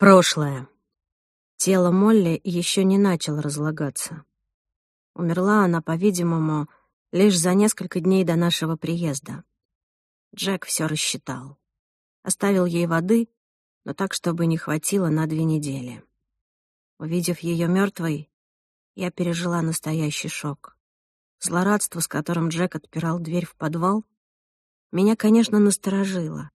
Прошлое. Тело Молли еще не начало разлагаться. Умерла она, по-видимому, лишь за несколько дней до нашего приезда. Джек все рассчитал. Оставил ей воды, но так, чтобы не хватило на две недели. Увидев ее мертвой, я пережила настоящий шок. Злорадство, с которым Джек отпирал дверь в подвал, меня, конечно, насторожило,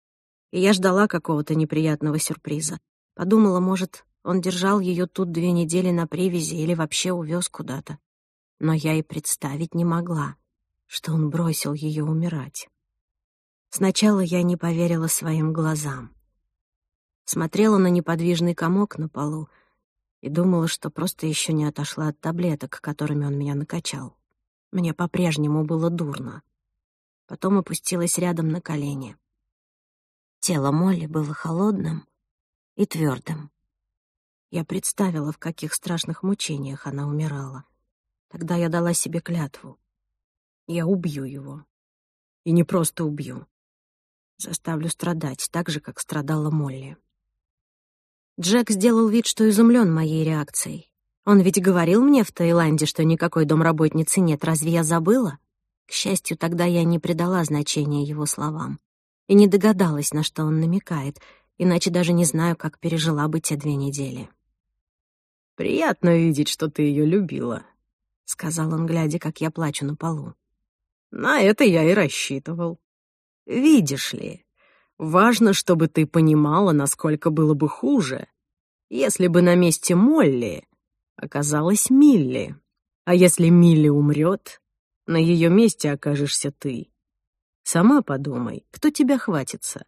и я ждала какого-то неприятного сюрприза. Подумала, может, он держал ее тут две недели на привязи или вообще увез куда-то. Но я и представить не могла, что он бросил ее умирать. Сначала я не поверила своим глазам. Смотрела на неподвижный комок на полу и думала, что просто еще не отошла от таблеток, которыми он меня накачал. Мне по-прежнему было дурно. Потом опустилась рядом на колени. Тело Молли было холодным, и твердым. Я представила, в каких страшных мучениях она умирала. Тогда я дала себе клятву. Я убью его. И не просто убью. Заставлю страдать, так же, как страдала Молли. Джек сделал вид, что изумлен моей реакцией. Он ведь говорил мне в Таиланде, что никакой домработницы нет, разве я забыла? К счастью, тогда я не придала значения его словам и не догадалась, на что он намекает — иначе даже не знаю, как пережила бы те две недели. «Приятно видеть, что ты ее любила», — сказал он, глядя, как я плачу на полу. «На это я и рассчитывал. Видишь ли, важно, чтобы ты понимала, насколько было бы хуже, если бы на месте Молли оказалась Милли, а если Милли умрет, на ее месте окажешься ты. Сама подумай, кто тебя хватится.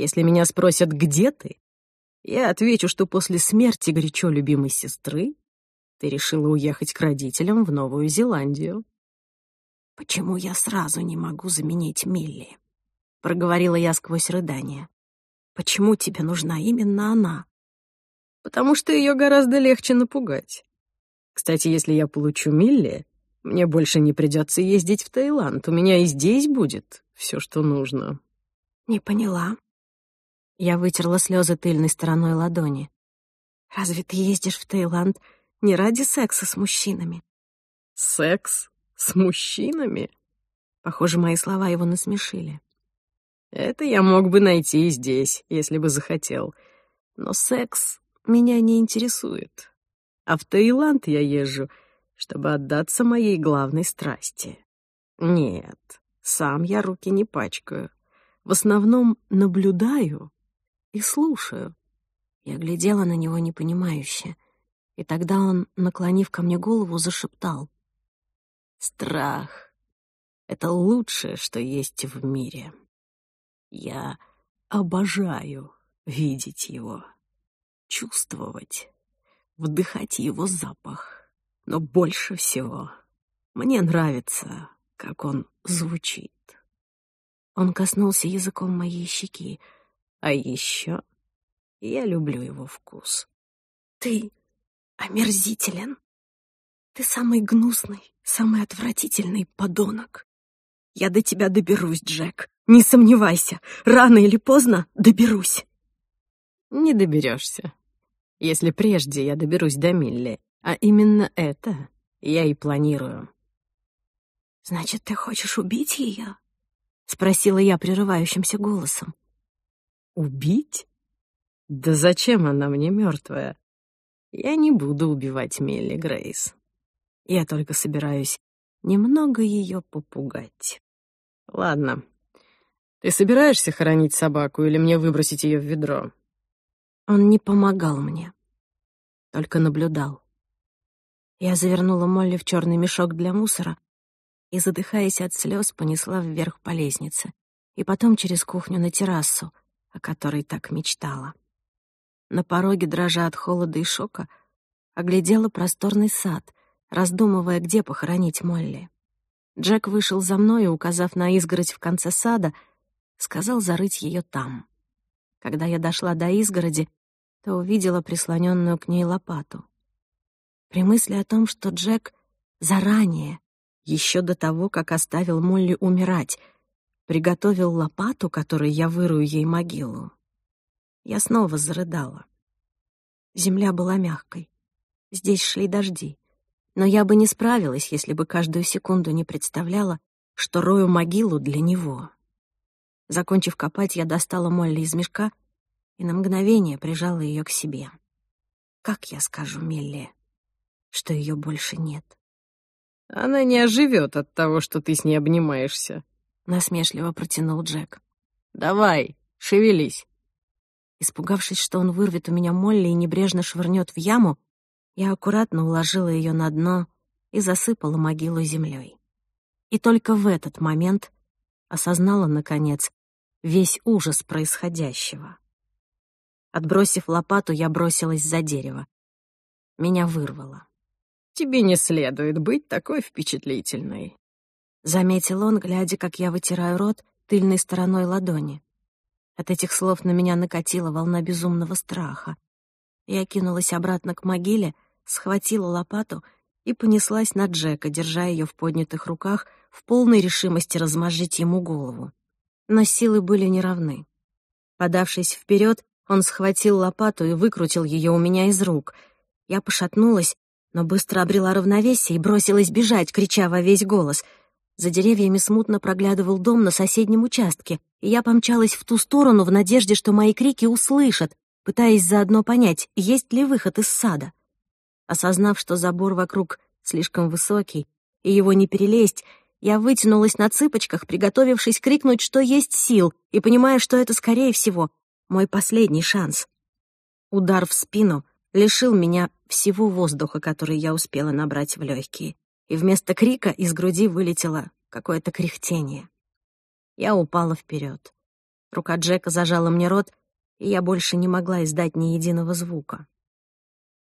Если меня спросят, где ты, я отвечу, что после смерти горячо любимой сестры ты решила уехать к родителям в Новую Зеландию. «Почему я сразу не могу заменить Милли?» — проговорила я сквозь рыдание. «Почему тебе нужна именно она?» «Потому что ее гораздо легче напугать. Кстати, если я получу Милли, мне больше не придется ездить в Таиланд. У меня и здесь будет все, что нужно». «Не поняла», я вытерла слезы тыльной стороной ладони. «Разве ты ездишь в Таиланд не ради секса с мужчинами?» «Секс с мужчинами?» Похоже, мои слова его насмешили. «Это я мог бы найти и здесь, если бы захотел. Но секс меня не интересует. А в Таиланд я езжу, чтобы отдаться моей главной страсти. Нет, сам я руки не пачкаю. В основном наблюдаю и слушаю». Я глядела на него непонимающе, и тогда он, наклонив ко мне голову, зашептал. «Страх — это лучшее, что есть в мире. Я обожаю видеть его, чувствовать, вдыхать его запах, но больше всего мне нравится, как он звучит». Он коснулся языком моей щеки, — а еще я люблю его вкус. Ты омерзителен. Ты самый гнусный, самый отвратительный подонок. Я до тебя доберусь, Джек. Не сомневайся, рано или поздно доберусь. Не доберешься. Если прежде я доберусь до Милли, а именно это я и планирую. Значит, ты хочешь убить ее? Спросила я прерывающимся голосом. Убить? Да зачем она мне мертвая? Я не буду убивать Милли Грейс. Я только собираюсь немного ее попугать. Ладно. Ты собираешься хоронить собаку или мне выбросить ее в ведро? Он не помогал мне, только наблюдал. Я завернула Молли в черный мешок для мусора и, задыхаясь от слез, понесла вверх по лестнице и потом через кухню на террасу — о которой так мечтала. На пороге, дрожа от холода и шока, оглядела просторный сад, раздумывая, где похоронить Молли. Джек вышел за мной и, указав на изгородь в конце сада, сказал зарыть ее там. Когда я дошла до изгороди, то увидела прислоненную к ней лопату. При мысли о том, что Джек заранее, еще до того, как оставил Молли умирать, приготовил лопату, которой я вырую ей могилу. Я снова зарыдала. Земля была мягкой. Здесь шли дожди. Но я бы не справилась, если бы каждую секунду не представляла, что рою могилу для него. Закончив копать, я достала Молли из мешка и на мгновение прижала ее к себе. Как я скажу Милли, что ее больше нет? Она не оживет от того, что ты с ней обнимаешься, насмешливо протянул Джек. «Давай, шевелись!» Испугавшись, что он вырвет у меня Молли и небрежно швырнет в яму, я аккуратно уложила ее на дно и засыпала могилу землей. И только в этот момент осознала, наконец, весь ужас происходящего. Отбросив лопату, я бросилась за дерево. Меня вырвало. «Тебе не следует быть такой впечатлительной заметил он, глядя, как я вытираю рот тыльной стороной ладони. От этих слов на меня накатила волна безумного страха. Я кинулась обратно к могиле, схватила лопату и понеслась на Джека, держа ее в поднятых руках, в полной решимости размажить ему голову. Но силы были неравны. Подавшись вперед, он схватил лопату и выкрутил ее у меня из рук. Я пошатнулась, но быстро обрела равновесие и бросилась бежать, крича во весь голос — за деревьями смутно проглядывал дом на соседнем участке, и я помчалась в ту сторону в надежде, что мои крики услышат, пытаясь заодно понять, есть ли выход из сада. Осознав, что забор вокруг слишком высокий, и его не перелезть, я вытянулась на цыпочках, приготовившись крикнуть, что есть сил, и понимая, что это, скорее всего, мой последний шанс. Удар в спину лишил меня всего воздуха, который я успела набрать в легкие и вместо крика из груди вылетело какое-то кряхтение. Я упала вперед. Рука Джека зажала мне рот, и я больше не могла издать ни единого звука.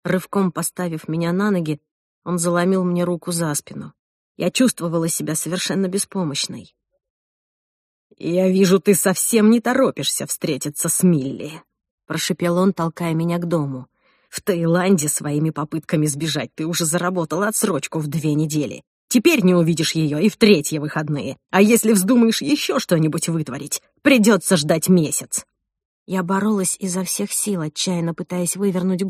Рывком поставив меня на ноги, он заломил мне руку за спину. Я чувствовала себя совершенно беспомощной. «Я вижу, ты совсем не торопишься встретиться с Милли», — прошепел он, толкая меня к дому. «В Таиланде своими попытками сбежать ты уже заработала отсрочку в две недели. Теперь не увидишь ее и в третьи выходные. А если вздумаешь еще что-нибудь вытворить, придется ждать месяц». Я боролась изо всех сил, отчаянно пытаясь вывернуть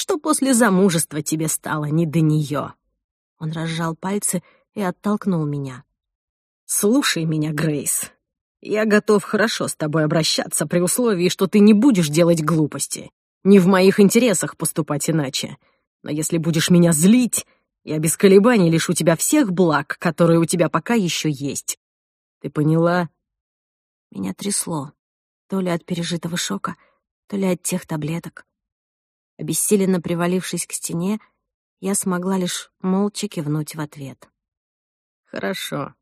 что после замужества тебе стало не до нее. Он разжал пальцы и оттолкнул меня. «Слушай меня, Грейс. Я готов хорошо с тобой обращаться при условии, что ты не будешь делать глупости. Не в моих интересах поступать иначе. Но если будешь меня злить, я без колебаний лишу тебя всех благ, которые у тебя пока еще есть. Ты поняла?» Меня трясло. То ли от пережитого шока, то ли от тех таблеток. Обессиленно привалившись к стене, я смогла лишь молча кивнуть в ответ. «Хорошо.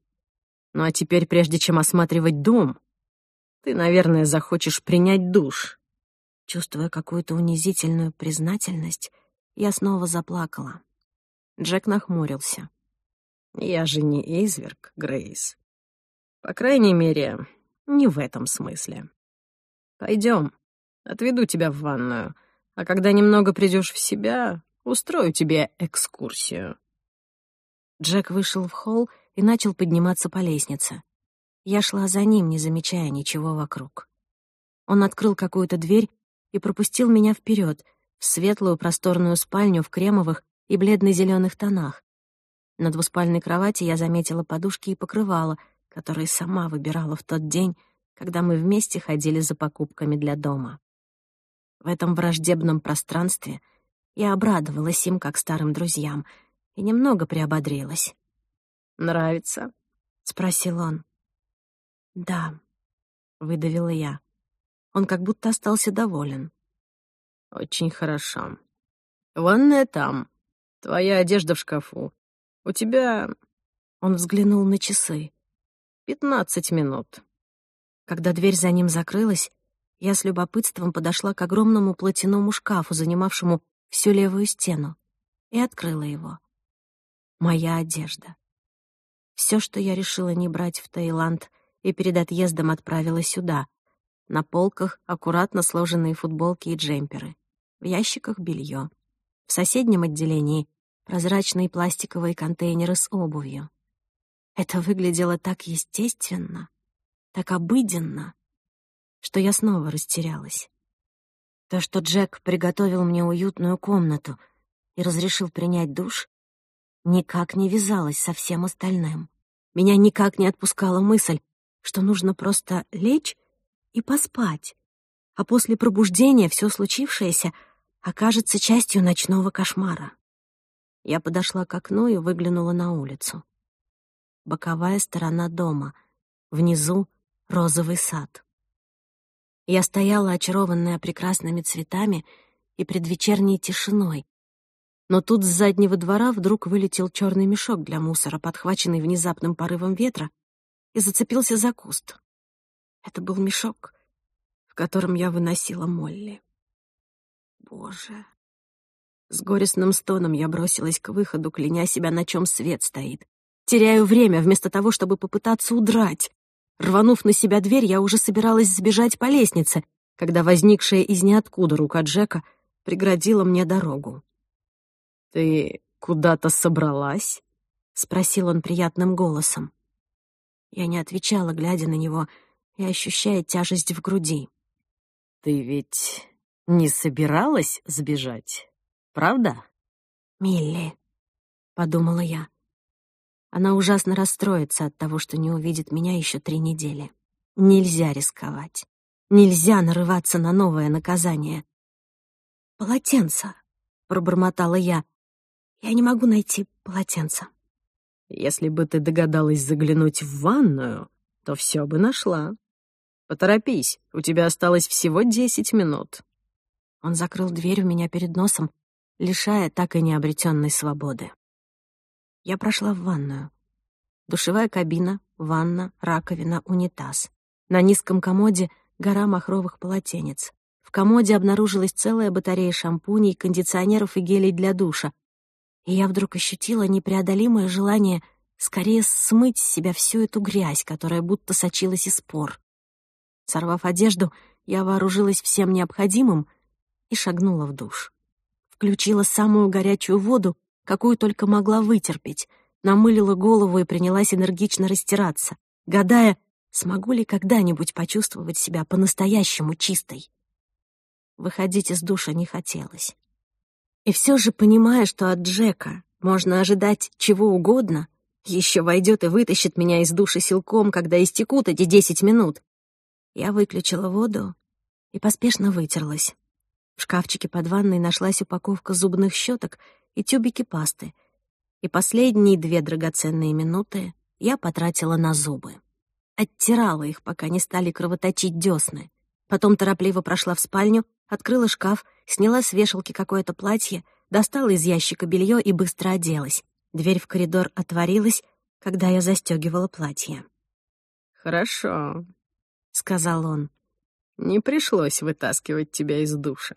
Ну а теперь, прежде чем осматривать дом, ты, наверное, захочешь принять душ». Чувствуя какую-то унизительную признательность, я снова заплакала. Джек нахмурился. «Я же не изверг, Грейс. По крайней мере, не в этом смысле. Пойдем, отведу тебя в ванную». А когда немного придешь в себя, устрою тебе экскурсию». Джек вышел в холл и начал подниматься по лестнице. Я шла за ним, не замечая ничего вокруг. Он открыл какую-то дверь и пропустил меня вперед в светлую просторную спальню в кремовых и бледно-зеленых тонах. На двуспальной кровати я заметила подушки и покрывала, которые сама выбирала в тот день, когда мы вместе ходили за покупками для дома в этом враждебном пространстве и обрадовалась им, как старым друзьям, и немного приободрилась. «Нравится?» — спросил он. «Да», — выдавила я. Он как будто остался доволен. «Очень хорошо. Ванная там. Твоя одежда в шкафу. У тебя...» Он взглянул на часы. «Пятнадцать минут». Когда дверь за ним закрылась, я с любопытством подошла к огромному платяному шкафу, занимавшему всю левую стену, и открыла его. Моя одежда. Все, что я решила не брать в Таиланд, и перед отъездом отправила сюда. На полках аккуратно сложенные футболки и джемперы. В ящиках белье. В соседнем отделении прозрачные пластиковые контейнеры с обувью. Это выглядело так естественно, так обыденно что я снова растерялась. То, что Джек приготовил мне уютную комнату и разрешил принять душ, никак не вязалось со всем остальным. Меня никак не отпускала мысль, что нужно просто лечь и поспать, а после пробуждения все случившееся окажется частью ночного кошмара. Я подошла к окну и выглянула на улицу. Боковая сторона дома, внизу — розовый сад. Я стояла, очарованная прекрасными цветами и предвечерней тишиной. Но тут с заднего двора вдруг вылетел черный мешок для мусора, подхваченный внезапным порывом ветра, и зацепился за куст. Это был мешок, в котором я выносила Молли. Боже! С горестным стоном я бросилась к выходу, кляня себя, на чем свет стоит. Теряю время вместо того, чтобы попытаться удрать. Рванув на себя дверь, я уже собиралась сбежать по лестнице, когда возникшая из ниоткуда рука Джека преградила мне дорогу. «Ты куда-то собралась?» — спросил он приятным голосом. Я не отвечала, глядя на него и ощущая тяжесть в груди. «Ты ведь не собиралась сбежать, правда?» «Милли», — подумала я. Она ужасно расстроится от того, что не увидит меня еще три недели. Нельзя рисковать. Нельзя нарываться на новое наказание. «Полотенце», — пробормотала я. «Я не могу найти полотенце». «Если бы ты догадалась заглянуть в ванную, то все бы нашла. Поторопись, у тебя осталось всего десять минут». Он закрыл дверь у меня перед носом, лишая так и необретенной свободы. Я прошла в ванную. Душевая кабина, ванна, раковина, унитаз. На низком комоде гора махровых полотенец. В комоде обнаружилась целая батарея шампуней, кондиционеров и гелей для душа. И я вдруг ощутила непреодолимое желание скорее смыть с себя всю эту грязь, которая будто сочилась из пор. Сорвав одежду, я вооружилась всем необходимым и шагнула в душ. Включила самую горячую воду какую только могла вытерпеть, намылила голову и принялась энергично растираться, гадая, смогу ли когда-нибудь почувствовать себя по-настоящему чистой. Выходить из душа не хотелось. И все же, понимая, что от Джека можно ожидать чего угодно, еще войдет и вытащит меня из души силком, когда истекут эти десять минут, я выключила воду и поспешно вытерлась. В шкафчике под ванной нашлась упаковка зубных щеток и тюбики пасты. И последние две драгоценные минуты я потратила на зубы. Оттирала их, пока не стали кровоточить десны. Потом торопливо прошла в спальню, открыла шкаф, сняла с вешалки какое-то платье, достала из ящика белье и быстро оделась. Дверь в коридор отворилась, когда я застегивала платье. «Хорошо», — сказал он. «Не пришлось вытаскивать тебя из душа.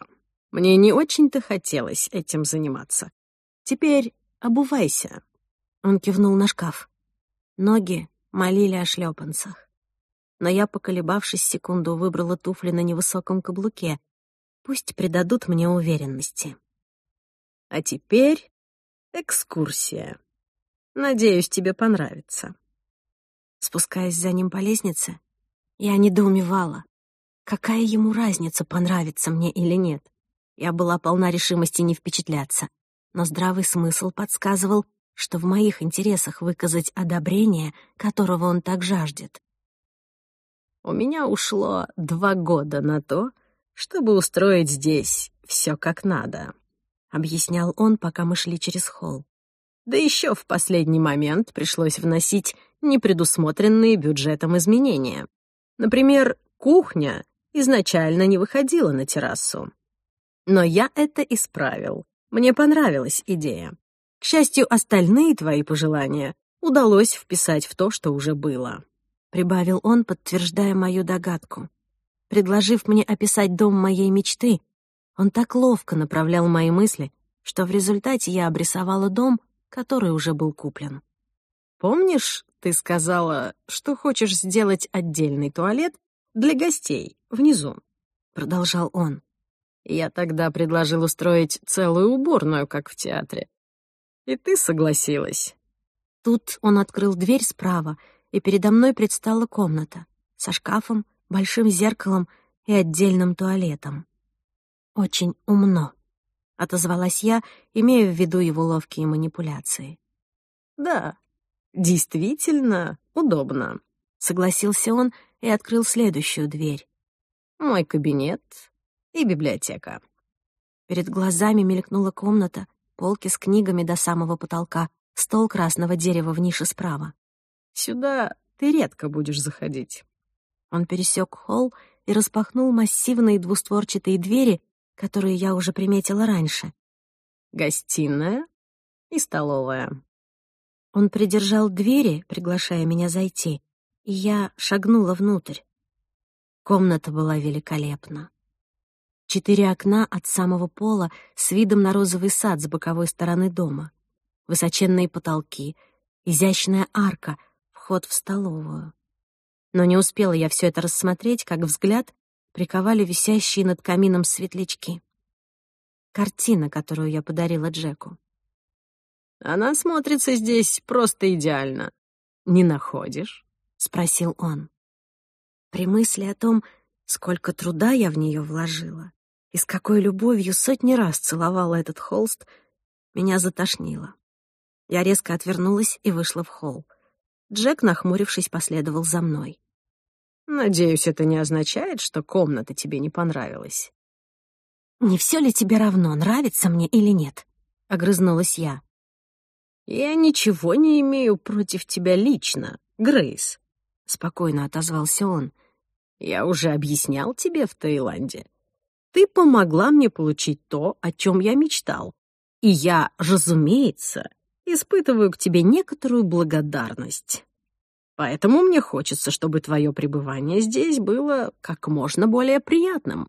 Мне не очень-то хотелось этим заниматься. «Теперь обувайся». Он кивнул на шкаф. Ноги молили о шлепанцах. Но я, поколебавшись секунду, выбрала туфли на невысоком каблуке. Пусть придадут мне уверенности. А теперь экскурсия. Надеюсь, тебе понравится. Спускаясь за ним по лестнице, я недоумевала. Какая ему разница, понравится мне или нет? Я была полна решимости не впечатляться но здравый смысл подсказывал, что в моих интересах выказать одобрение, которого он так жаждет. «У меня ушло два года на то, чтобы устроить здесь все как надо», — объяснял он, пока мы шли через холл. «Да еще в последний момент пришлось вносить непредусмотренные бюджетом изменения. Например, кухня изначально не выходила на террасу. Но я это исправил. Мне понравилась идея. К счастью, остальные твои пожелания удалось вписать в то, что уже было», — прибавил он, подтверждая мою догадку. Предложив мне описать дом моей мечты, он так ловко направлял мои мысли, что в результате я обрисовала дом, который уже был куплен. «Помнишь, ты сказала, что хочешь сделать отдельный туалет для гостей внизу?» — продолжал он. Я тогда предложил устроить целую уборную, как в театре. И ты согласилась. Тут он открыл дверь справа, и передо мной предстала комната со шкафом, большим зеркалом и отдельным туалетом. «Очень умно», — отозвалась я, имея в виду его ловкие манипуляции. «Да, действительно удобно», — согласился он и открыл следующую дверь. «Мой кабинет, и библиотека. Перед глазами мелькнула комната, полки с книгами до самого потолка, стол красного дерева в нише справа. «Сюда ты редко будешь заходить». Он пересек холл и распахнул массивные двустворчатые двери, которые я уже приметила раньше. «Гостиная и столовая». Он придержал двери, приглашая меня зайти, и я шагнула внутрь. Комната была великолепна. Четыре окна от самого пола с видом на розовый сад с боковой стороны дома. Высоченные потолки, изящная арка, вход в столовую. Но не успела я все это рассмотреть, как взгляд приковали висящие над камином светлячки. Картина, которую я подарила Джеку. «Она смотрится здесь просто идеально. Не находишь?» — спросил он. При мысли о том, сколько труда я в нее вложила, и с какой любовью сотни раз целовала этот холст, меня затошнило. Я резко отвернулась и вышла в холл. Джек, нахмурившись, последовал за мной. «Надеюсь, это не означает, что комната тебе не понравилась». «Не все ли тебе равно, нравится мне или нет?» — огрызнулась я. «Я ничего не имею против тебя лично, Грейс», — спокойно отозвался он. «Я уже объяснял тебе в Таиланде, ты помогла мне получить то, о чем я мечтал. И я, разумеется, испытываю к тебе некоторую благодарность. Поэтому мне хочется, чтобы твое пребывание здесь было как можно более приятным.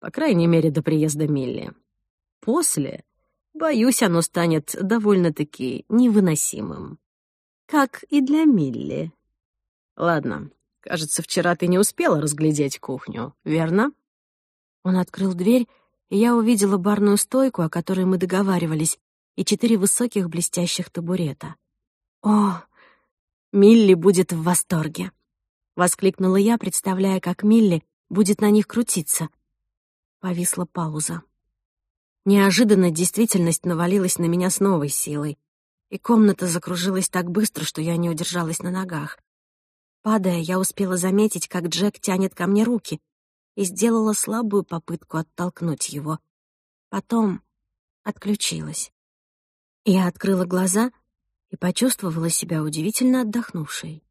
По крайней мере, до приезда Милли. После, боюсь, оно станет довольно-таки невыносимым. Как и для Милли. Ладно, кажется, вчера ты не успела разглядеть кухню, верно? Он открыл дверь, и я увидела барную стойку, о которой мы договаривались, и четыре высоких блестящих табурета. «О, Милли будет в восторге!» — воскликнула я, представляя, как Милли будет на них крутиться. Повисла пауза. Неожиданно действительность навалилась на меня с новой силой, и комната закружилась так быстро, что я не удержалась на ногах. Падая, я успела заметить, как Джек тянет ко мне руки — и сделала слабую попытку оттолкнуть его. Потом отключилась. Я открыла глаза и почувствовала себя удивительно отдохнувшей.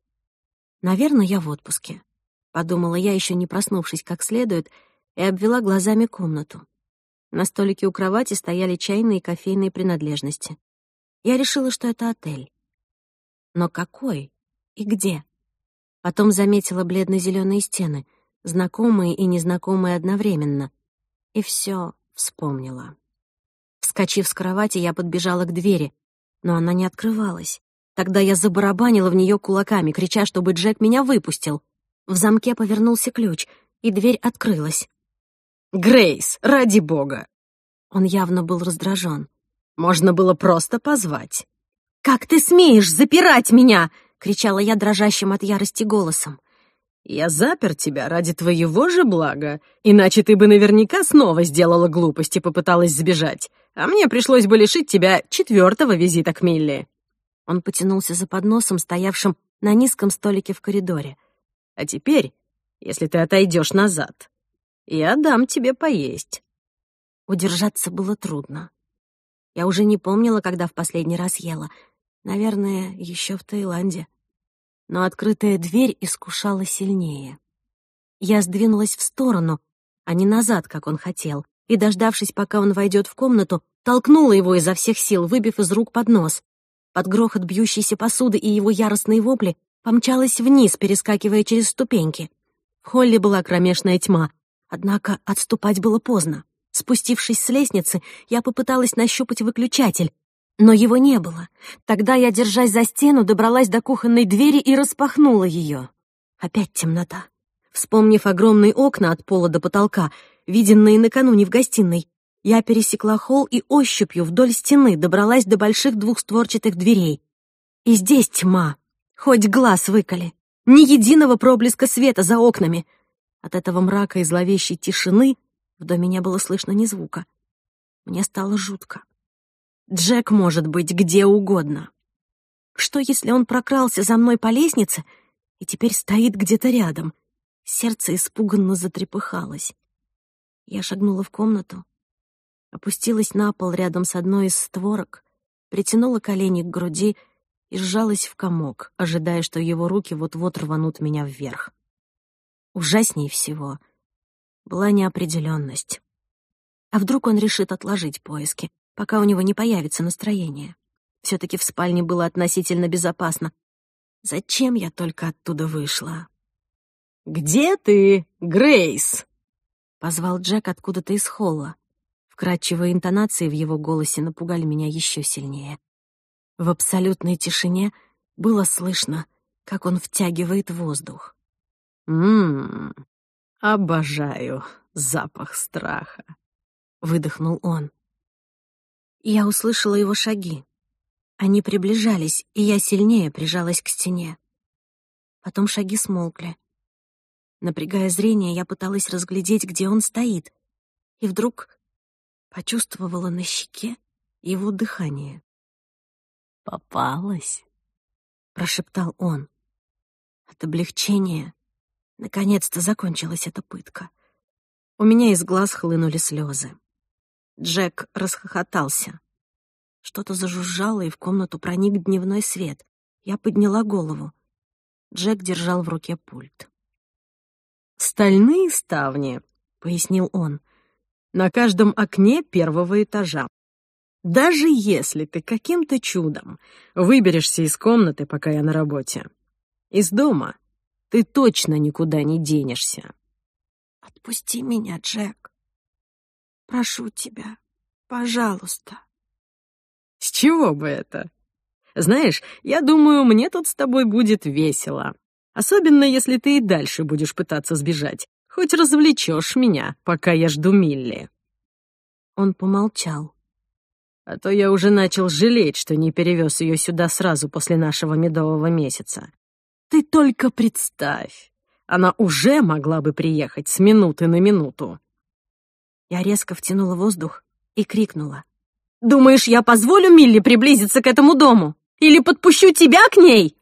«Наверное, я в отпуске», — подумала я, еще не проснувшись как следует, и обвела глазами комнату. На столике у кровати стояли чайные и кофейные принадлежности. Я решила, что это отель. Но какой и где? Потом заметила бледно-зеленые стены — знакомые и незнакомые одновременно. И все вспомнила. Вскочив с кровати, я подбежала к двери, но она не открывалась. Тогда я забарабанила в нее кулаками, крича, чтобы Джек меня выпустил. В замке повернулся ключ, и дверь открылась. «Грейс, ради бога!» Он явно был раздражен. «Можно было просто позвать». «Как ты смеешь запирать меня?» — кричала я дрожащим от ярости голосом. Я запер тебя ради твоего же блага, иначе ты бы наверняка снова сделала глупость и попыталась сбежать, а мне пришлось бы лишить тебя четвертого визита к Милли». Он потянулся за подносом, стоявшим на низком столике в коридоре. «А теперь, если ты отойдешь назад, я дам тебе поесть». Удержаться было трудно. Я уже не помнила, когда в последний раз ела. Наверное, еще в Таиланде но открытая дверь искушала сильнее. Я сдвинулась в сторону, а не назад, как он хотел, и, дождавшись, пока он войдет в комнату, толкнула его изо всех сил, выбив из рук под нос. Под грохот бьющейся посуды и его яростные вопли помчалась вниз, перескакивая через ступеньки. В холле была кромешная тьма, однако отступать было поздно. Спустившись с лестницы, я попыталась нащупать выключатель, но его не было. Тогда я, держась за стену, добралась до кухонной двери и распахнула ее. Опять темнота. Вспомнив огромные окна от пола до потолка, виденные накануне в гостиной, я пересекла холл и ощупью вдоль стены добралась до больших двухстворчатых дверей. И здесь тьма. Хоть глаз выколи. Ни единого проблеска света за окнами. От этого мрака и зловещей тишины в доме не было слышно ни звука. Мне стало жутко. Джек может быть где угодно. Что, если он прокрался за мной по лестнице и теперь стоит где-то рядом? Сердце испуганно затрепыхалось. Я шагнула в комнату, опустилась на пол рядом с одной из створок, притянула колени к груди и сжалась в комок, ожидая, что его руки вот-вот рванут меня вверх. Ужаснее всего была неопределенность. А вдруг он решит отложить поиски? пока у него не появится настроение. все таки в спальне было относительно безопасно. Зачем я только оттуда вышла? «Где ты, Грейс?» — позвал Джек откуда-то из холла. Вкрадчивые интонации в его голосе напугали меня еще сильнее. В абсолютной тишине было слышно, как он втягивает воздух. «Ммм, обожаю запах страха», — выдохнул он. Я услышала его шаги. Они приближались, и я сильнее прижалась к стене. Потом шаги смолкли. Напрягая зрение, я пыталась разглядеть, где он стоит, и вдруг почувствовала на щеке его дыхание. «Попалась», — прошептал он. От облегчения наконец-то закончилась эта пытка. У меня из глаз хлынули слезы. Джек расхохотался. Что-то зажужжало, и в комнату проник дневной свет. Я подняла голову. Джек держал в руке пульт. «Стальные ставни», — пояснил он, — «на каждом окне первого этажа. Даже если ты каким-то чудом выберешься из комнаты, пока я на работе, из дома, ты точно никуда не денешься». «Отпусти меня, Джек», прошу тебя, пожалуйста». «С чего бы это? Знаешь, я думаю, мне тут с тобой будет весело. Особенно, если ты и дальше будешь пытаться сбежать. Хоть развлечешь меня, пока я жду Милли». Он помолчал. А то я уже начал жалеть, что не перевез ее сюда сразу после нашего медового месяца. Ты только представь, она уже могла бы приехать с минуты на минуту. Я резко втянула воздух и крикнула. «Думаешь, я позволю Милли приблизиться к этому дому? Или подпущу тебя к ней?»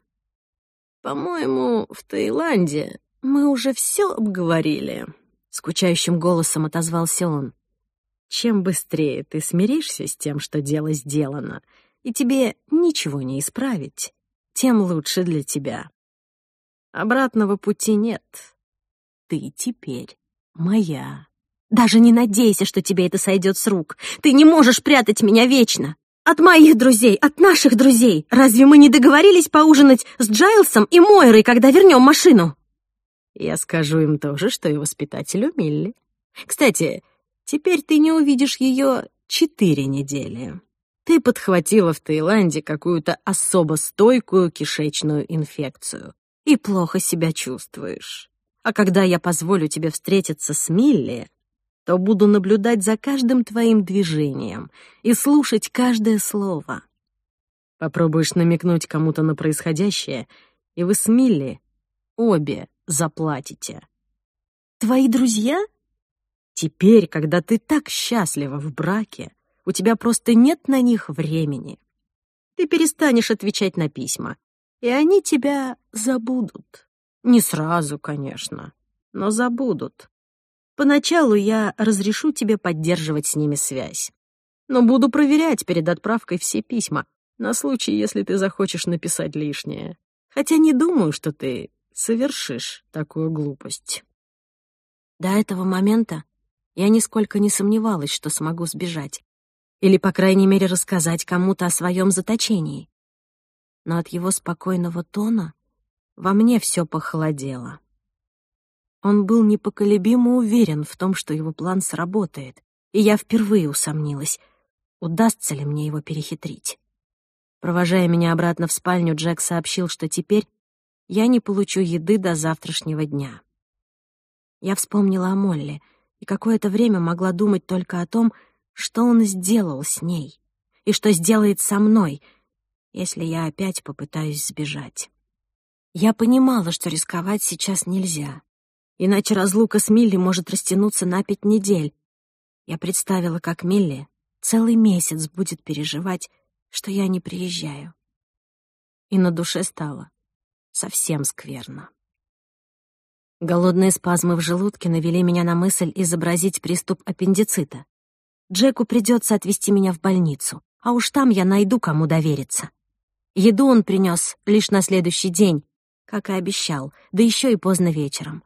«По-моему, в Таиланде мы уже все обговорили», — скучающим голосом отозвался он. «Чем быстрее ты смиришься с тем, что дело сделано, и тебе ничего не исправить, тем лучше для тебя. Обратного пути нет. Ты теперь моя». Даже не надейся, что тебе это сойдет с рук. Ты не можешь прятать меня вечно. От моих друзей, от наших друзей. Разве мы не договорились поужинать с Джайлсом и Мойрой, когда вернем машину? Я скажу им тоже, что и воспитателю Милли. Кстати, теперь ты не увидишь ее четыре недели. Ты подхватила в Таиланде какую-то особо стойкую кишечную инфекцию и плохо себя чувствуешь. А когда я позволю тебе встретиться с Милли, то буду наблюдать за каждым твоим движением и слушать каждое слово. Попробуешь намекнуть кому-то на происходящее, и вы с Милли обе заплатите. Твои друзья? Теперь, когда ты так счастлива в браке, у тебя просто нет на них времени. Ты перестанешь отвечать на письма, и они тебя забудут. Не сразу, конечно, но забудут. Поначалу я разрешу тебе поддерживать с ними связь. Но буду проверять перед отправкой все письма, на случай, если ты захочешь написать лишнее. Хотя не думаю, что ты совершишь такую глупость. До этого момента я нисколько не сомневалась, что смогу сбежать. Или, по крайней мере, рассказать кому-то о своем заточении. Но от его спокойного тона во мне все похолодело. Он был непоколебимо уверен в том, что его план сработает, и я впервые усомнилась, удастся ли мне его перехитрить. Провожая меня обратно в спальню, Джек сообщил, что теперь я не получу еды до завтрашнего дня. Я вспомнила о Молли и какое-то время могла думать только о том, что он сделал с ней и что сделает со мной, если я опять попытаюсь сбежать. Я понимала, что рисковать сейчас нельзя, иначе разлука с Милли может растянуться на пять недель. Я представила, как Милли целый месяц будет переживать, что я не приезжаю. И на душе стало совсем скверно. Голодные спазмы в желудке навели меня на мысль изобразить приступ аппендицита. Джеку придется отвезти меня в больницу, а уж там я найду, кому довериться. Еду он принес лишь на следующий день, как и обещал, да еще и поздно вечером.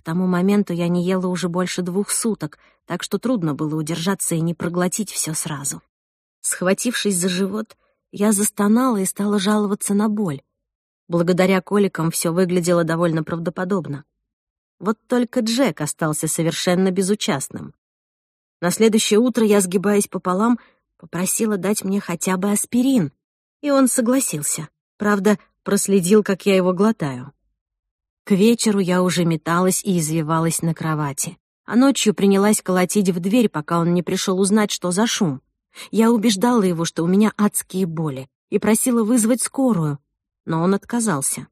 К тому моменту я не ела уже больше двух суток, так что трудно было удержаться и не проглотить все сразу. Схватившись за живот, я застонала и стала жаловаться на боль. Благодаря коликам все выглядело довольно правдоподобно. Вот только Джек остался совершенно безучастным. На следующее утро я, сгибаясь пополам, попросила дать мне хотя бы аспирин, и он согласился. Правда, проследил, как я его глотаю. К вечеру я уже металась и извивалась на кровати. А ночью принялась колотить в дверь, пока он не пришел узнать, что за шум. Я убеждала его, что у меня адские боли, и просила вызвать скорую, но он отказался.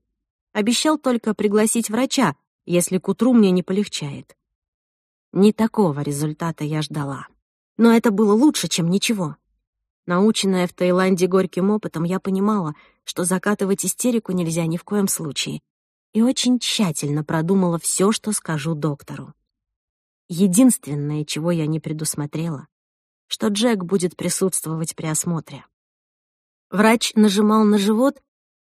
Обещал только пригласить врача, если к утру мне не полегчает. Не такого результата я ждала. Но это было лучше, чем ничего. Наученная в Таиланде горьким опытом, я понимала, что закатывать истерику нельзя ни в коем случае, и очень тщательно продумала все, что скажу доктору. Единственное, чего я не предусмотрела, что Джек будет присутствовать при осмотре. Врач нажимал на живот,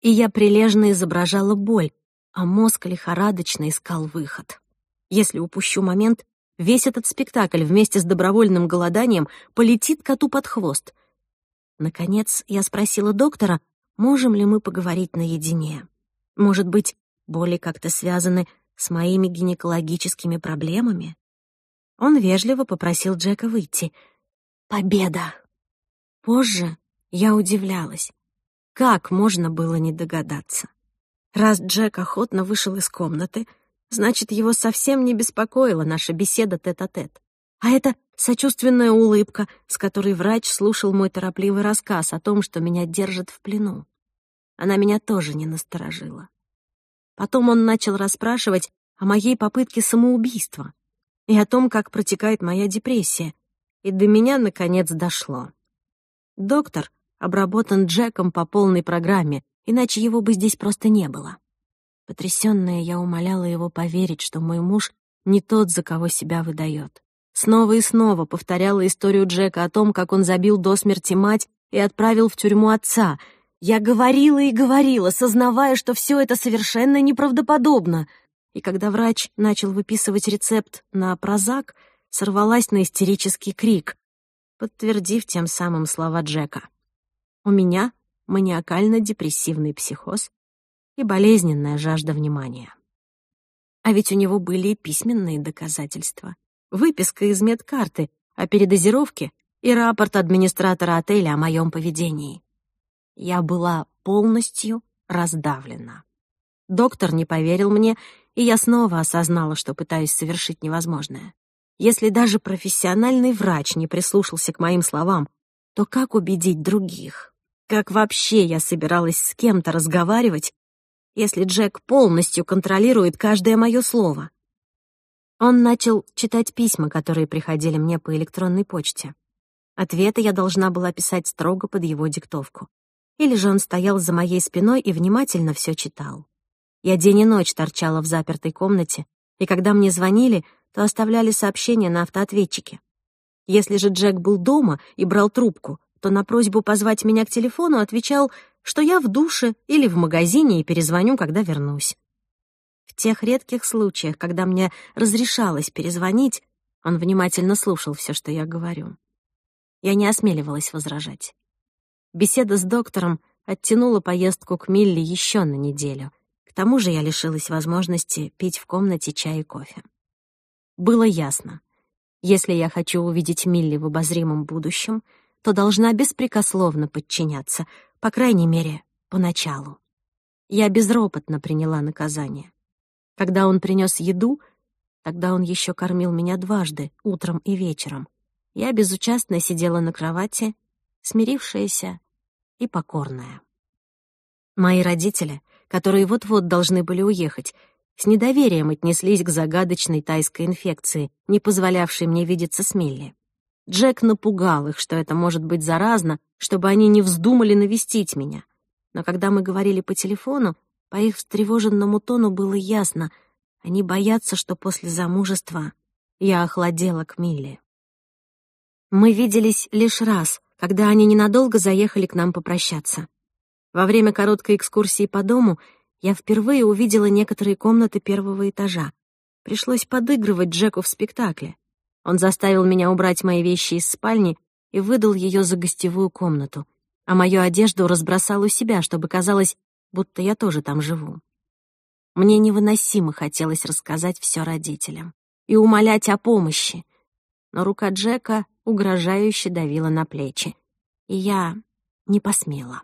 и я прилежно изображала боль, а мозг лихорадочно искал выход. Если упущу момент, весь этот спектакль вместе с добровольным голоданием полетит коту под хвост. Наконец, я спросила доктора, можем ли мы поговорить наедине. Может быть, боли как-то связаны с моими гинекологическими проблемами. Он вежливо попросил Джека выйти. «Победа!» Позже я удивлялась. Как можно было не догадаться? Раз Джек охотно вышел из комнаты, значит, его совсем не беспокоила наша беседа тет-а-тет. -а, -тет. а это сочувственная улыбка, с которой врач слушал мой торопливый рассказ о том, что меня держат в плену. Она меня тоже не насторожила. Потом он начал расспрашивать о моей попытке самоубийства и о том, как протекает моя депрессия, и до меня, наконец, дошло. Доктор обработан Джеком по полной программе, иначе его бы здесь просто не было. Потрясённая, я умоляла его поверить, что мой муж не тот, за кого себя выдает. Снова и снова повторяла историю Джека о том, как он забил до смерти мать и отправил в тюрьму отца. Я говорила и говорила, сознавая, что все это совершенно неправдоподобно. И когда врач начал выписывать рецепт на прозак, сорвалась на истерический крик, подтвердив тем самым слова Джека. «У меня маниакально-депрессивный психоз и болезненная жажда внимания». А ведь у него были и письменные доказательства. Выписка из медкарты о передозировке и рапорт администратора отеля о моем поведении. Я была полностью раздавлена. Доктор не поверил мне, и я снова осознала, что пытаюсь совершить невозможное. Если даже профессиональный врач не прислушался к моим словам, то как убедить других? Как вообще я собиралась с кем-то разговаривать, если Джек полностью контролирует каждое мое слово? Он начал читать письма, которые приходили мне по электронной почте. Ответы я должна была писать строго под его диктовку или же он стоял за моей спиной и внимательно все читал. Я день и ночь торчала в запертой комнате, и когда мне звонили, то оставляли сообщение на автоответчике. Если же Джек был дома и брал трубку, то на просьбу позвать меня к телефону отвечал, что я в душе или в магазине и перезвоню, когда вернусь. В тех редких случаях, когда мне разрешалось перезвонить, он внимательно слушал все, что я говорю. Я не осмеливалась возражать. Беседа с доктором оттянула поездку к Милли еще на неделю. К тому же я лишилась возможности пить в комнате чай и кофе. Было ясно. Если я хочу увидеть Милли в обозримом будущем, то должна беспрекословно подчиняться, по крайней мере, поначалу. Я безропотно приняла наказание. Когда он принес еду, тогда он еще кормил меня дважды, утром и вечером. Я безучастно сидела на кровати, смирившаяся и покорная. Мои родители, которые вот-вот должны были уехать, с недоверием отнеслись к загадочной тайской инфекции, не позволявшей мне видеться с Милли. Джек напугал их, что это может быть заразно, чтобы они не вздумали навестить меня. Но когда мы говорили по телефону, по их встревоженному тону было ясно, они боятся, что после замужества я охладела к Милли. Мы виделись лишь раз, когда они ненадолго заехали к нам попрощаться. Во время короткой экскурсии по дому я впервые увидела некоторые комнаты первого этажа. Пришлось подыгрывать Джеку в спектакле. Он заставил меня убрать мои вещи из спальни и выдал ее за гостевую комнату, а мою одежду разбросал у себя, чтобы казалось, будто я тоже там живу. Мне невыносимо хотелось рассказать все родителям и умолять о помощи, но рука Джека угрожающе давила на плечи. И я не посмела.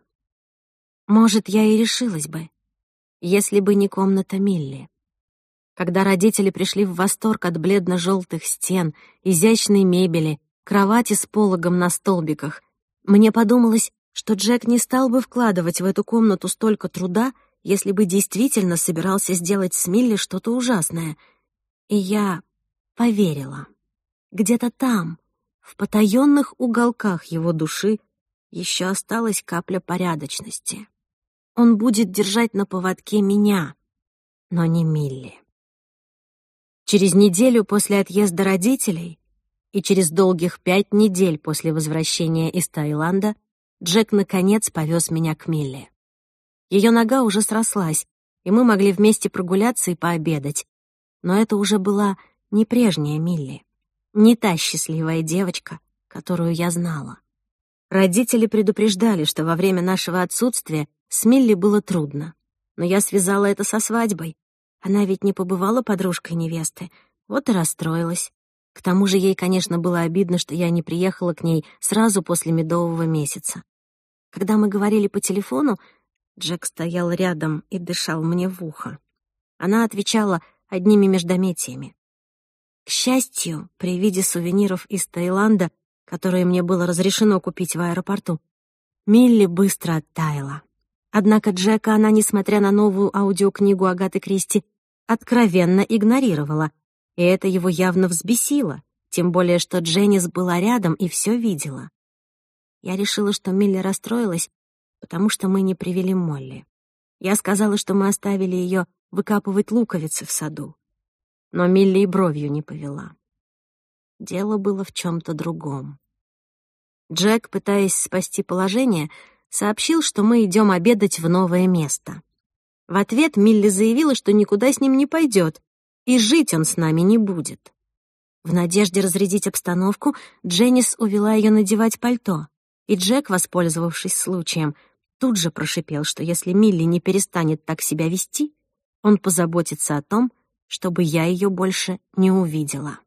Может, я и решилась бы, если бы не комната Милли. Когда родители пришли в восторг от бледно-желтых стен, изящной мебели, кровати с пологом на столбиках, мне подумалось, что Джек не стал бы вкладывать в эту комнату столько труда, если бы действительно собирался сделать с Милли что-то ужасное. И я поверила. Где-то там, в потаенных уголках его души еще осталась капля порядочности. Он будет держать на поводке меня, но не Милли. Через неделю после отъезда родителей и через долгих пять недель после возвращения из Таиланда Джек наконец повез меня к Милли. Ее нога уже срослась, и мы могли вместе прогуляться и пообедать, но это уже была не прежняя Милли. Не та счастливая девочка, которую я знала. Родители предупреждали, что во время нашего отсутствия с Милли было трудно. Но я связала это со свадьбой. Она ведь не побывала подружкой невесты, вот и расстроилась. К тому же ей, конечно, было обидно, что я не приехала к ней сразу после медового месяца. Когда мы говорили по телефону, Джек стоял рядом и дышал мне в ухо. Она отвечала одними междометиями. К счастью, при виде сувениров из Таиланда, которые мне было разрешено купить в аэропорту, Милли быстро оттаяла. Однако Джека она, несмотря на новую аудиокнигу Агаты Кристи, откровенно игнорировала, и это его явно взбесило, тем более что Дженнис была рядом и все видела. Я решила, что Милли расстроилась, потому что мы не привели Молли. Я сказала, что мы оставили ее выкапывать луковицы в саду но Милли и бровью не повела. Дело было в чем-то другом. Джек, пытаясь спасти положение, сообщил, что мы идем обедать в новое место. В ответ Милли заявила, что никуда с ним не пойдет, и жить он с нами не будет. В надежде разрядить обстановку, Дженнис увела ее надевать пальто, и Джек, воспользовавшись случаем, тут же прошипел, что если Милли не перестанет так себя вести, он позаботится о том, чтобы я ее больше не увидела.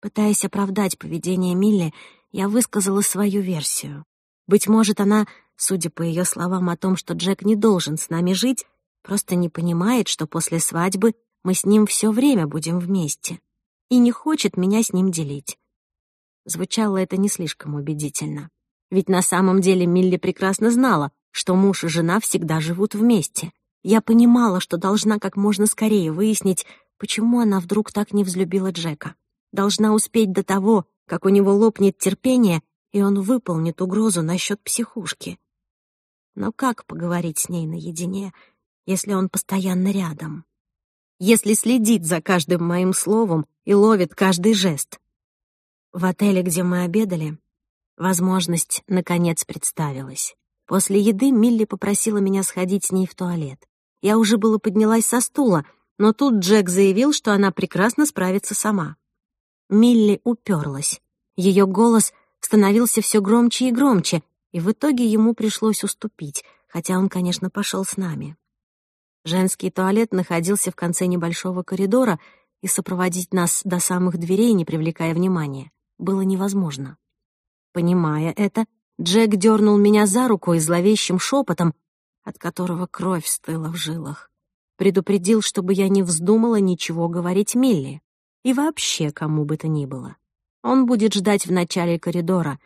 Пытаясь оправдать поведение Милли, я высказала свою версию. Быть может, она, судя по ее словам о том, что Джек не должен с нами жить, просто не понимает, что после свадьбы мы с ним все время будем вместе и не хочет меня с ним делить. Звучало это не слишком убедительно. Ведь на самом деле Милли прекрасно знала, что муж и жена всегда живут вместе. Я понимала, что должна как можно скорее выяснить, почему она вдруг так не взлюбила Джека. Должна успеть до того, как у него лопнет терпение, и он выполнит угрозу насчет психушки. Но как поговорить с ней наедине, если он постоянно рядом? Если следит за каждым моим словом и ловит каждый жест? В отеле, где мы обедали, возможность, наконец, представилась. После еды Милли попросила меня сходить с ней в туалет. Я уже было поднялась со стула, но тут Джек заявил, что она прекрасно справится сама. Милли уперлась. Ее голос становился все громче и громче, и в итоге ему пришлось уступить, хотя он, конечно, пошел с нами. Женский туалет находился в конце небольшого коридора, и сопроводить нас до самых дверей, не привлекая внимания, было невозможно. Понимая это, Джек дернул меня за руку и зловещим шепотом, от которого кровь стыла в жилах предупредил, чтобы я не вздумала ничего говорить Милли и вообще кому бы то ни было. Он будет ждать в начале коридора,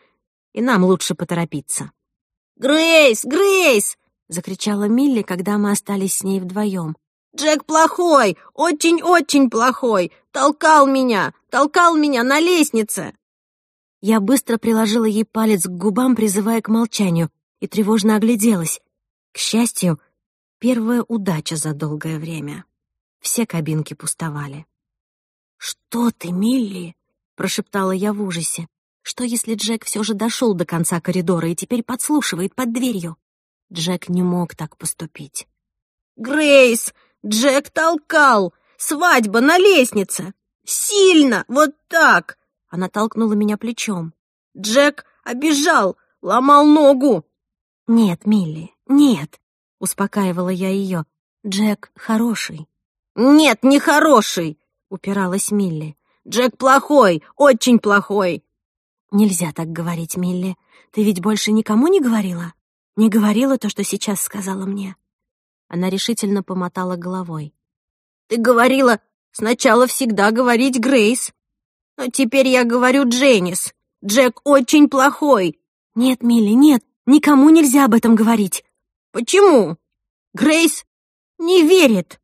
и нам лучше поторопиться. «Грейс! Грейс!» — закричала Милли, когда мы остались с ней вдвоем. «Джек плохой! Очень-очень плохой! Толкал меня! Толкал меня на лестнице!» Я быстро приложила ей палец к губам, призывая к молчанию, и тревожно огляделась. К счастью, Первая удача за долгое время. Все кабинки пустовали. «Что ты, Милли?» — прошептала я в ужасе. «Что, если Джек все же дошел до конца коридора и теперь подслушивает под дверью?» Джек не мог так поступить. «Грейс! Джек толкал! Свадьба на лестнице! Сильно! Вот так!» Она толкнула меня плечом. «Джек обижал! Ломал ногу!» «Нет, Милли, нет! — успокаивала я ее. «Джек хороший». «Нет, не хороший!» — упиралась Милли. «Джек плохой, очень плохой!» «Нельзя так говорить, Милли. Ты ведь больше никому не говорила? Не говорила то, что сейчас сказала мне?» Она решительно помотала головой. «Ты говорила сначала всегда говорить Грейс, но теперь я говорю Дженнис. Джек очень плохой!» «Нет, Милли, нет, никому нельзя об этом говорить!» «Почему?» «Грейс не верит!»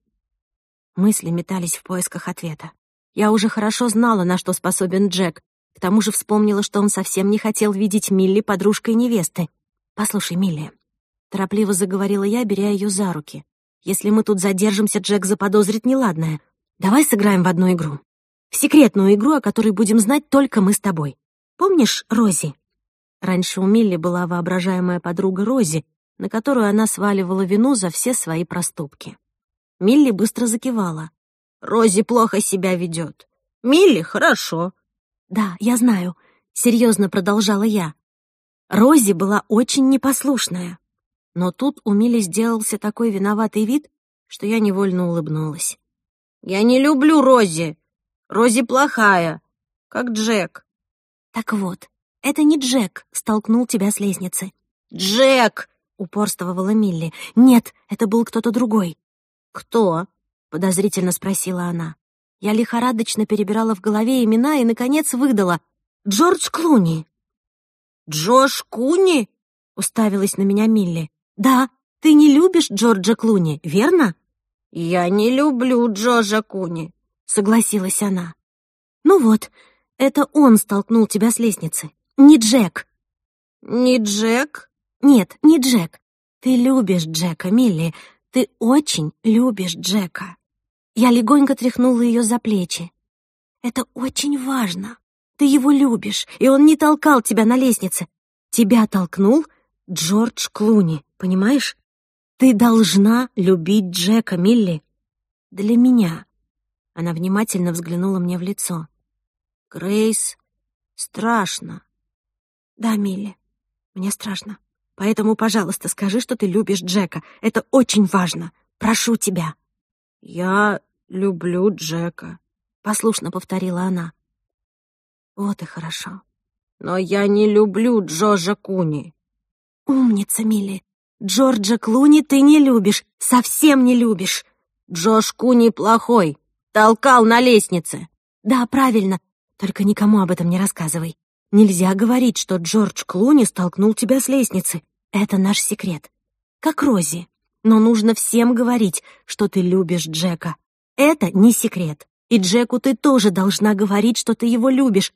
Мысли метались в поисках ответа. Я уже хорошо знала, на что способен Джек. К тому же вспомнила, что он совсем не хотел видеть Милли подружкой невесты. «Послушай, Милли», — торопливо заговорила я, беря ее за руки. «Если мы тут задержимся, Джек заподозрит неладное. Давай сыграем в одну игру. В секретную игру, о которой будем знать только мы с тобой. Помнишь Рози?» Раньше у Милли была воображаемая подруга Рози, на которую она сваливала вину за все свои проступки. Милли быстро закивала. «Рози плохо себя ведет. Милли хорошо». «Да, я знаю», — серьезно продолжала я. Рози была очень непослушная. Но тут у Милли сделался такой виноватый вид, что я невольно улыбнулась. «Я не люблю Рози. Рози плохая, как Джек». «Так вот, это не Джек столкнул тебя с лестницы». «Джек!» — упорствовала Милли. «Нет, это был кто-то другой». «Кто?» — подозрительно спросила она. Я лихорадочно перебирала в голове имена и, наконец, выдала. «Джордж Клуни». «Джош Куни?» — уставилась на меня Милли. «Да, ты не любишь Джорджа Клуни, верно?» «Я не люблю Джорджа Куни», — согласилась она. «Ну вот, это он столкнул тебя с лестницы, не Джек». «Не Джек?» Нет, не Джек. Ты любишь Джека, Милли. Ты очень любишь Джека. Я легонько тряхнула ее за плечи. Это очень важно. Ты его любишь, и он не толкал тебя на лестнице. Тебя толкнул Джордж Клуни, понимаешь? Ты должна любить Джека, Милли. Для меня. Она внимательно взглянула мне в лицо. Грейс, страшно. Да, Милли, мне страшно поэтому, пожалуйста, скажи, что ты любишь Джека. Это очень важно. Прошу тебя». «Я люблю Джека», — послушно повторила она. «Вот и хорошо». «Но я не люблю Джорджа Куни». «Умница, Милли. Джорджа Клуни ты не любишь, совсем не любишь». Джош Куни плохой. Толкал на лестнице». «Да, правильно. Только никому об этом не рассказывай. Нельзя говорить, что Джордж Клуни столкнул тебя с лестницы. Это наш секрет. Как Рози. Но нужно всем говорить, что ты любишь Джека. Это не секрет. И Джеку ты тоже должна говорить, что ты его любишь.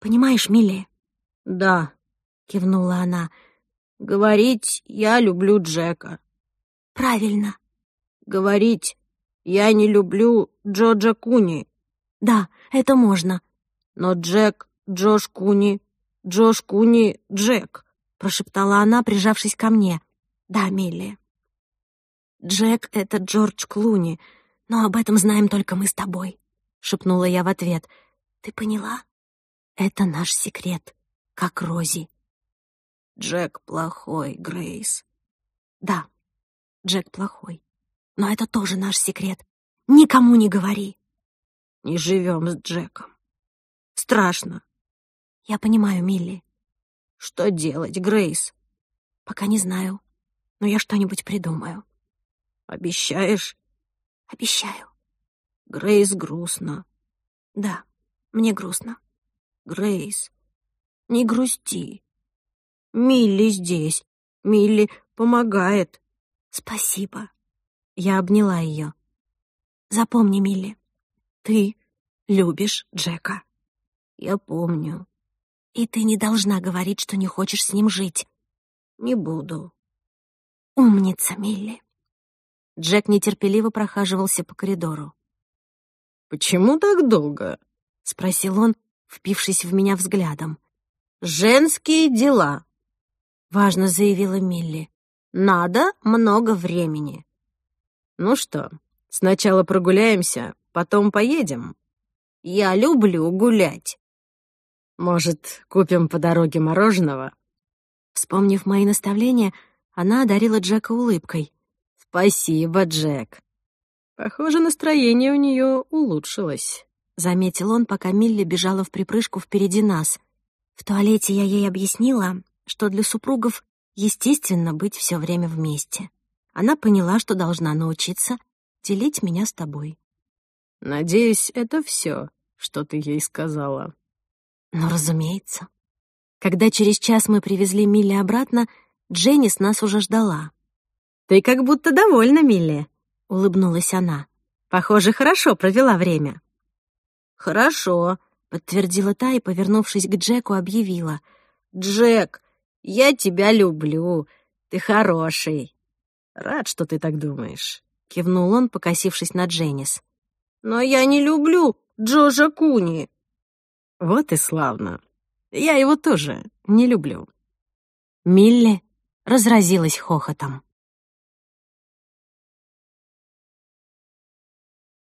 Понимаешь, Милли? Да, кивнула она. Говорить «я люблю Джека». Правильно. Говорить «я не люблю Джорджа Куни». Да, это можно. Но Джек Джош Куни, Джош Куни, Джек», — прошептала она, прижавшись ко мне. «Да, Милли». «Джек — это Джордж Клуни, но об этом знаем только мы с тобой», — шепнула я в ответ. «Ты поняла? Это наш секрет, как Рози». «Джек плохой, Грейс». «Да, Джек плохой, но это тоже наш секрет. Никому не говори». «Не живем с Джеком. Страшно, я понимаю, Милли. Что делать, Грейс? Пока не знаю, но я что-нибудь придумаю. Обещаешь? Обещаю. Грейс грустно. Да, мне грустно. Грейс, не грусти. Милли здесь. Милли помогает. Спасибо. Я обняла ее. Запомни, Милли, ты любишь Джека. Я помню и ты не должна говорить, что не хочешь с ним жить». «Не буду». «Умница, Милли». Джек нетерпеливо прохаживался по коридору. «Почему так долго?» — спросил он, впившись в меня взглядом. «Женские дела», — важно заявила Милли. «Надо много времени». «Ну что, сначала прогуляемся, потом поедем». «Я люблю гулять». Может, купим по дороге мороженого?» Вспомнив мои наставления, она одарила Джека улыбкой. «Спасибо, Джек». «Похоже, настроение у нее улучшилось», — заметил он, пока Милли бежала в припрыжку впереди нас. В туалете я ей объяснила, что для супругов естественно быть все время вместе. Она поняла, что должна научиться делить меня с тобой. «Надеюсь, это все, что ты ей сказала», но, ну, разумеется. Когда через час мы привезли Милли обратно, Дженнис нас уже ждала. «Ты как будто довольна, Милли», — улыбнулась она. «Похоже, хорошо провела время». «Хорошо», — подтвердила та и, повернувшись к Джеку, объявила. «Джек, я тебя люблю. Ты хороший». «Рад, что ты так думаешь», — кивнул он, покосившись на Дженнис. «Но я не люблю Джоша Куни», вот и славно. Я его тоже не люблю. Милли разразилась хохотом.